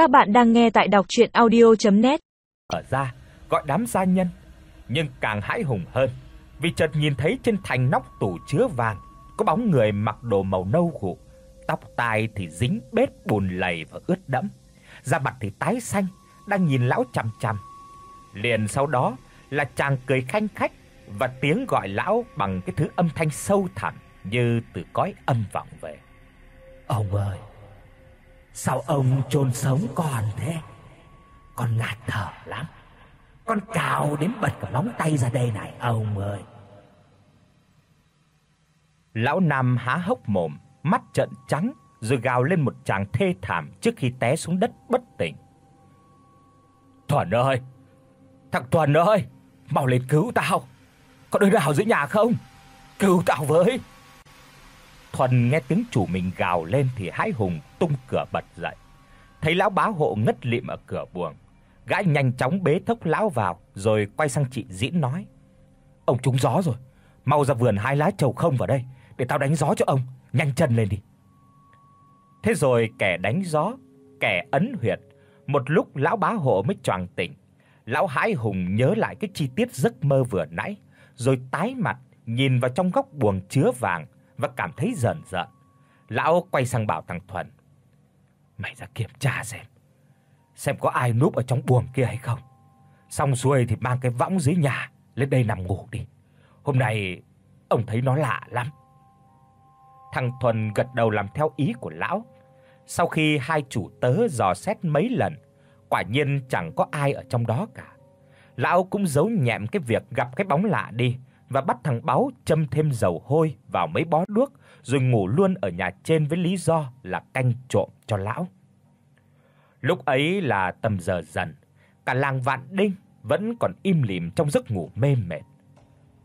Các bạn đang nghe tại đọc audio net Ở ra, gọi đám gia nhân, nhưng càng hãi hùng hơn, vì chợt nhìn thấy trên thành nóc tủ chứa vàng có bóng người mặc đồ màu nâu gụ, tóc tai thì dính bết bùn lầy và ướt đẫm, da mặt thì tái xanh, đang nhìn lão chằm chằm. Liền sau đó là chàng cười khanh khách và tiếng gọi lão bằng cái thứ âm thanh sâu thẳm như từ cõi âm vọng về. Ông ơi, sao ông chôn sống con thế? Con ngạt thở lắm. Con cào đến bật cả móng tay ra đây này ông ơi. Lão Nam há hốc mồm, mắt trợn trắng rồi gào lên một tràng thê thảm trước khi té xuống đất bất tỉnh. Thuần ơi, thằng Thuần ơi, mau lên cứu tao. Có đứa nào dưới nhà không? Cứu tao với. Thuần nghe tiếng chủ mình gào lên thì hãi hùng tung cửa bật dậy. Thấy lão bá hộ ngất lịm ở cửa buồng, gã nhanh chóng bế thốc lão vào rồi quay sang chị Dĩn nói: "Ông trúng gió rồi, mau ra vườn hai lá trầu không vào đây để tao đánh gió cho ông, nhanh chân lên đi." Thế rồi kẻ đánh gió, kẻ ấn huyệt, một lúc lão bá hộ mới choàng tỉnh. Lão hãi hùng nhớ lại cái chi tiết giấc mơ vừa nãy, rồi tái mặt nhìn vào trong góc buồng chứa vàng và cảm thấy rờn rợn. Lão quay sang bảo thằng Thuần: "Mày ra kiểm tra xem, xem có ai núp ở trong buồng kia hay không. Xong xuôi thì mang cái võng dưới nhà lên đây nằm ngủ đi. Hôm nay ông thấy nó lạ lắm." Thằng Thuần gật đầu làm theo ý của lão. Sau khi hai chủ tớ dò xét mấy lần, quả nhiên chẳng có ai ở trong đó cả. Lão cũng giấu nhẹm cái việc gặp cái bóng lạ đi và bắt thằng báo châm thêm dầu hôi vào mấy bó đuốc rồi ngủ luôn ở nhà trên với lý do là canh trộm cho lão. Lúc ấy là tầm giờ dần, cả làng Vạn Đinh vẫn còn im lìm trong giấc ngủ mê mệt.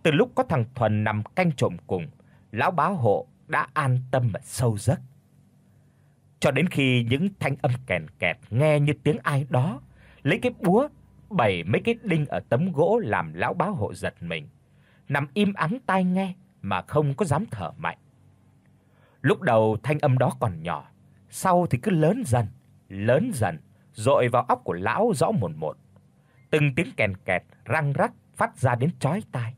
Từ lúc có thằng Thuần nằm canh trộm cùng, lão bá hộ đã an tâm và sâu giấc. Cho đến khi những thanh âm kèn kẹt nghe như tiếng ai đó lấy cái búa bẩy mấy cái đinh ở tấm gỗ làm lão bá hộ giật mình, nằm im ắng tai nghe mà không có dám thở mạnh. Lúc đầu thanh âm đó còn nhỏ, sau thì cứ lớn dần, lớn dần, dội vào óc của lão rõ mồn một. Từng tiếng kèn kẹt răng rắc phát ra đến chói tai.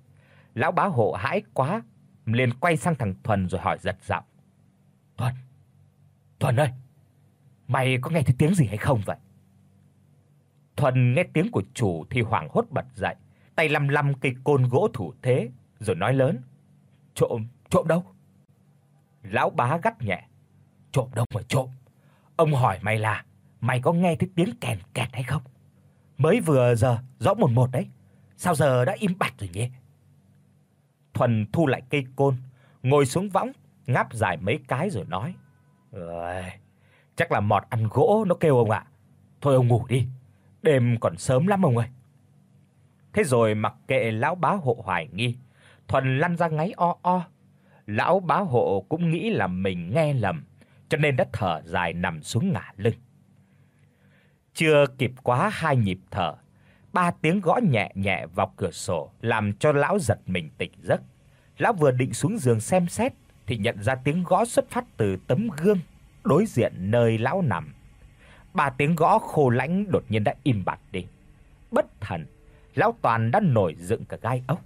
Lão bá hộ hãi quá, liền quay sang thằng Thuần rồi hỏi giật giọng. "Thuần, Thuần ơi, mày có nghe thấy tiếng gì hay không vậy?" Thuần nghe tiếng của chủ thì hoảng hốt bật dậy, tay lăm lăm cây côn gỗ thủ thế, rồi nói lớn: "Trộm, trộm đâu?" Lão bá gắt nhẹ: "Trộm đâu mà trộm? Ông hỏi mày là mày có nghe thấy tiếng kèn kẹt hay không? Mới vừa giờ rõ một một đấy, sao giờ đã im bặt rồi nhỉ?" Thuần thu lại cây côn, ngồi xuống võng, ngáp dài mấy cái rồi nói: "Ơi, chắc là mọt ăn gỗ nó kêu ông ạ. Thôi ông ngủ đi, đêm còn sớm lắm ông ơi." Thế rồi mặc kệ lão bá hộ hoài nghi, Thuần lăn ra ngáy o o. Lão bá hộ cũng nghĩ là mình nghe lầm, cho nên đã thở dài nằm xuống ngả lưng. Chưa kịp quá hai nhịp thở, ba tiếng gõ nhẹ nhẹ vào cửa sổ làm cho lão giật mình tỉnh giấc. Lão vừa định xuống giường xem xét thì nhận ra tiếng gõ xuất phát từ tấm gương đối diện nơi lão nằm. Ba tiếng gõ khô lãnh đột nhiên đã im bặt đi. Bất thần, lão toàn đã nổi dựng cả gai ốc.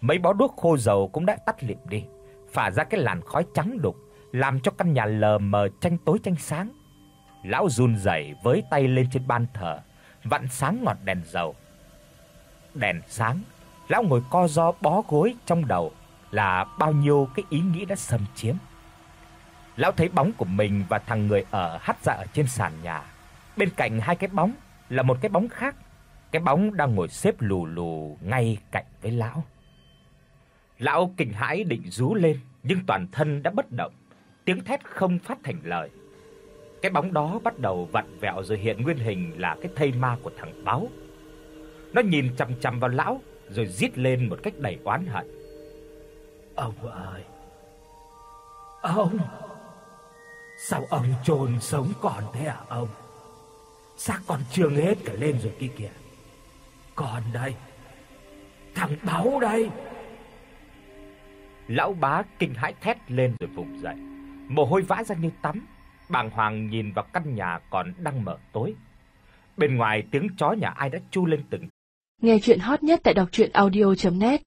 Mấy bó đuốc khô dầu cũng đã tắt lịm đi, phả ra cái làn khói trắng đục, làm cho căn nhà lờ mờ tranh tối tranh sáng. Lão run rẩy với tay lên trên ban thờ, vặn sáng ngọn đèn dầu. Đèn sáng, lão ngồi co ro bó gối trong đầu là bao nhiêu cái ý nghĩ đã xâm chiếm. Lão thấy bóng của mình và thằng người ở hắt ra dạ ở trên sàn nhà. Bên cạnh hai cái bóng là một cái bóng khác, cái bóng đang ngồi xếp lù lù ngay cạnh với lão. Lão kinh hãi định rú lên, nhưng toàn thân đã bất động, tiếng thét không phát thành lời. Cái bóng đó bắt đầu vặn vẹo rồi hiện nguyên hình là cái thây ma của thằng báo. Nó nhìn chằm chằm vào lão rồi rít lên một cách đầy oán hận. Ông ơi. Ông. Sao ông chôn sống còn thế à ông? Xác còn chưa hết cả lên rồi kia kìa. Còn đây. Thằng báo đây. Lão bá kinh hãi thét lên rồi vùng dậy, mồ hôi vã ra như tắm. Bàng hoàng nhìn vào căn nhà còn đang mở tối. Bên ngoài tiếng chó nhà ai đã chu lên từng. Nghe truyện hot nhất tại doctruyenaudio.net